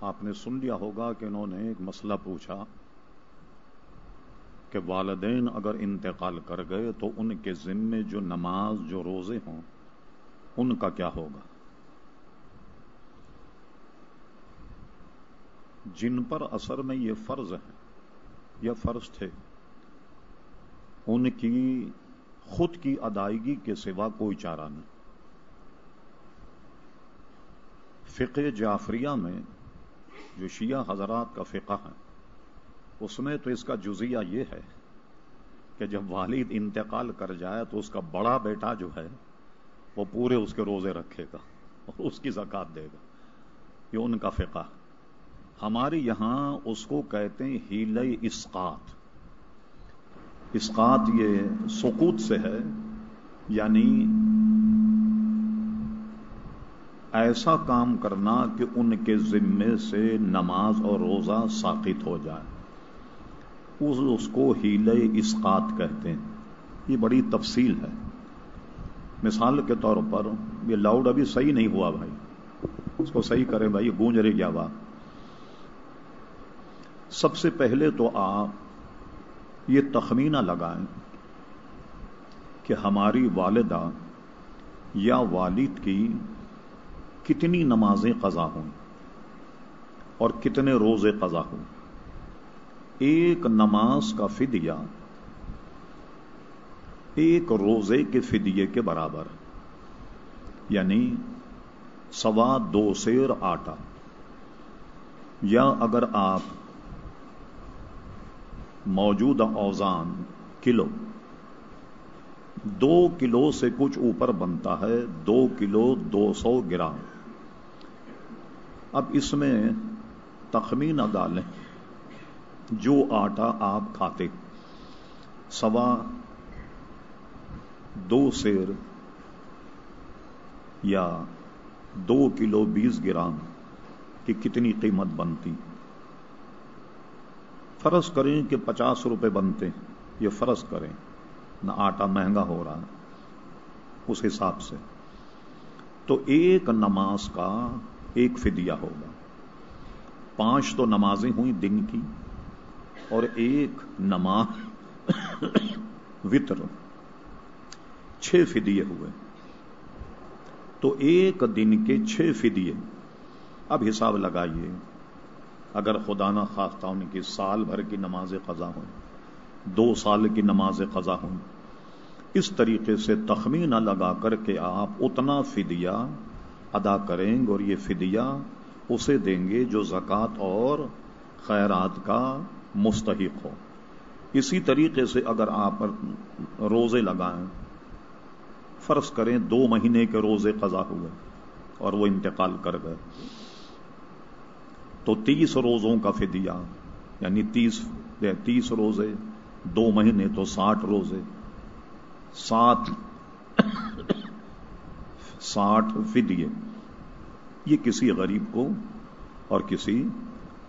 آپ نے سن لیا ہوگا کہ انہوں نے ایک مسئلہ پوچھا کہ والدین اگر انتقال کر گئے تو ان کے ذمے جو نماز، جو روزے ہوں، ان کا کیا ہوگا؟ جن پر اثر میں یہ فرض ہے، یا فرض تھے، ان کی خود کی ادائیگی کے سوا کوئی چارہ نہیں۔ فقہ جعفریہ میں جو شیعہ حضرات کا فقہ ہے اس میں تو اس کا جزیہ یہ ہے کہ جب والد انتقال کر جائے تو اس کا بڑا بیٹا جو ہے، وہ پورے اس کے روزے رکھے گا اور اس کی زکات دے گا۔ یہ ان کا فقہ۔ ہمارے یہاں اس کو کہتے ہیں ہیل اسقات اسقات یہ سکوت سے ہے یعنی ایسا کام کرنا کہ ان کے ذمے سے نماز اور روزہ ساقط ہو جائے۔ اس اس کو ہیل اسقات کہتے ہیں۔ یہ بڑی تفصیل ہے۔ مثال کے طور پر یہ لاؤڈ ابھی صحیح نہیں ہوا بھائی۔ اس کو صحیح کریں بھائی گونج رہی کیا بات۔ سب سے پہلے تو آپ یہ تخمینہ لگائیں کہ ہماری والدہ یا والد کی کتنی نمازیں قضا ہوں اور کتنے روزے قضا ہوں۔ ایک نماز کا فدیہ، ایک روزے کے فدیے کے برابر یعنی سوا دو سیر آٹا۔ یا اگر آپ موجودہ اوزان کلو، دو کلو سے کچھ اوپر بنتا ہے، دو کلو دو سو گرام۔ اب اس میں تخمینہ ڈالیں۔ جو آٹا آپ کھاتے، سوا دو سیر یا دو کلو بیس گرام کی کتنی قیمت بنتی؟ فرض کریں کہ پچاس روپے بنتے، یہ فرض کریں، نہ آٹا مہنگا ہو رہا اس حساب سے۔ تو ایک نماز کا ایک فدیہ ہوگا۔ پانچ تو نمازیں ہوئی دن کی اور ایک نماز وطر۔ چھ فدیے ہوئے۔ تو ایک دن کے چھ فدیے۔ اب حساب لگائیے، اگر خدا نہ خواستہ ان کی سال بھر کی نماز قضا ہوں، دو سال کی نماز قضا ہوں، اس طریقے سے تخمینہ لگا کر کے آپ اتنا فدیہ ادا کریں گے اور یہ فدیہ اسے دیں گے جو زکوٰۃ اور خیرات کا مستحق ہو۔ اسی طریقے سے اگر آپ روزے لگائیں، فرض کریں دو مہینے کے روزے قضا ہوئے اور وہ انتقال کر گئے، تو تیس روزوں کا فدیہ یعنی تیس تیس روزے، دو مہینے تو ساٹھ روزے، سات ساٹھ فدیے۔ یہ کسی غریب کو اور کسی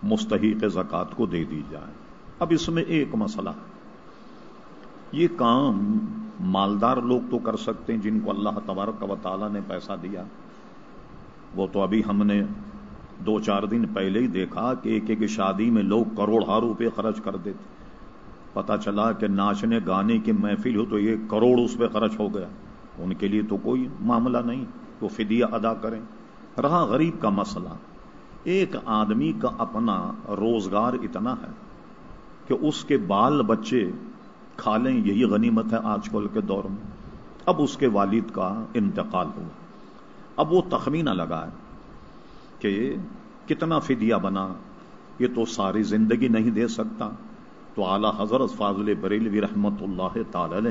مستحق زکات کو دے دی جائے۔ اب اس میں ایک مسئلہ۔ یہ کام مالدار لوگ تو کر سکتے ہیں جن کو اللہ تبارک و تعالیٰ نے پیسہ دیا۔ وہ تو ابھی ہم نے دو چار دن پہلے ہی دیکھا کہ ایک ایک شادی میں لوگ کروڑ روپے خرچ کر دیتے۔ پتا چلا کہ ناچنے گانے کی محفل ہو تو یہ کروڑ اس پہ خرچ ہو گیا۔ ان کے لیے تو کوئی معاملہ نہیں، وہ فدیہ ادا کریں۔ رہا غریب کا مسئلہ۔ ایک آدمی کا اپنا روزگار اتنا ہے کہ اس کے بال بچے کھا لیں، یہی غنیمت ہے آج کل کے دور میں۔ اب اس کے والد کا انتقال ہوا۔ اب وہ تخمینہ لگا ہے کہ کتنا فدیہ بنا، یہ تو ساری زندگی نہیں دے سکتا۔ تو اعلی حضرت فاضل بریلوی رحمت اللہ تعالی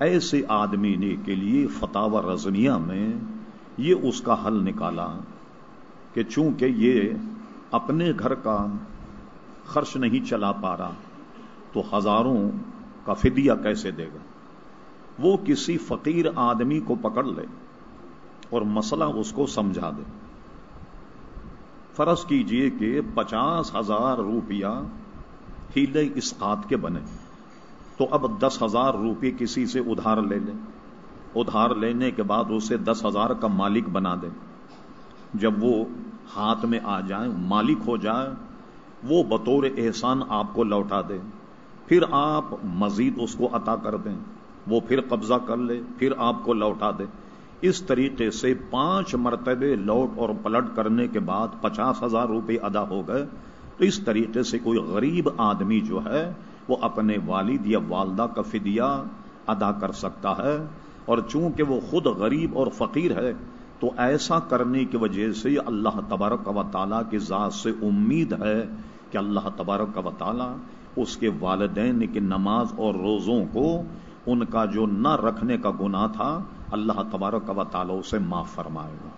ایسے آدمی نے کے لیے فتح رضنیہ میں یہ اس کا حل نکالا کہ چونکہ یہ اپنے گھر کا خرچ نہیں چلا پا رہا تو ہزاروں کا فدیہ کیسے دے گا؟ وہ کسی فقیر آدمی کو پکڑ لے اور مسئلہ اس کو سمجھا دے۔ فرض کیجیے کہ پچاس ہزار روپیہ ہیلے اسقات کے بنے۔ تو اب دس ہزار روپے کسی سے ادھار لے لیں ادھار لینے کے بعد اسے دس ہزار کا مالک بنا دے۔ جب وہ ہاتھ میں آ جائیں مالک ہو جائے، وہ بطور احسان آپ کو لوٹا دے۔ پھر آپ مزید اس کو عطا کر دیں۔ وہ پھر قبضہ کر لے، پھر آپ کو لوٹا دے۔ اس طریقے سے پانچ مرتبے لوٹ اور پلٹ کرنے کے بعد پچاس ہزار روپے ادا ہو گئے۔ تو اس طریقے سے کوئی غریب آدمی جو ہے وہ اپنے والد یا والدہ کا فدیہ ادا کر سکتا ہے اور چونکہ وہ خود غریب اور فقیر ہے، تو ایسا کرنے کی وجہ سے اللہ تبارک و تعالیٰ کی ذات سے امید ہے کہ اللہ تبارک و تعالیٰ اس کے والدین کی نماز اور روزوں کو ان کا جو نہ رکھنے کا گناہ تھا، اللہ تبارک و تعالیٰ اسے معاف فرمائے گا۔